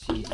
seeds.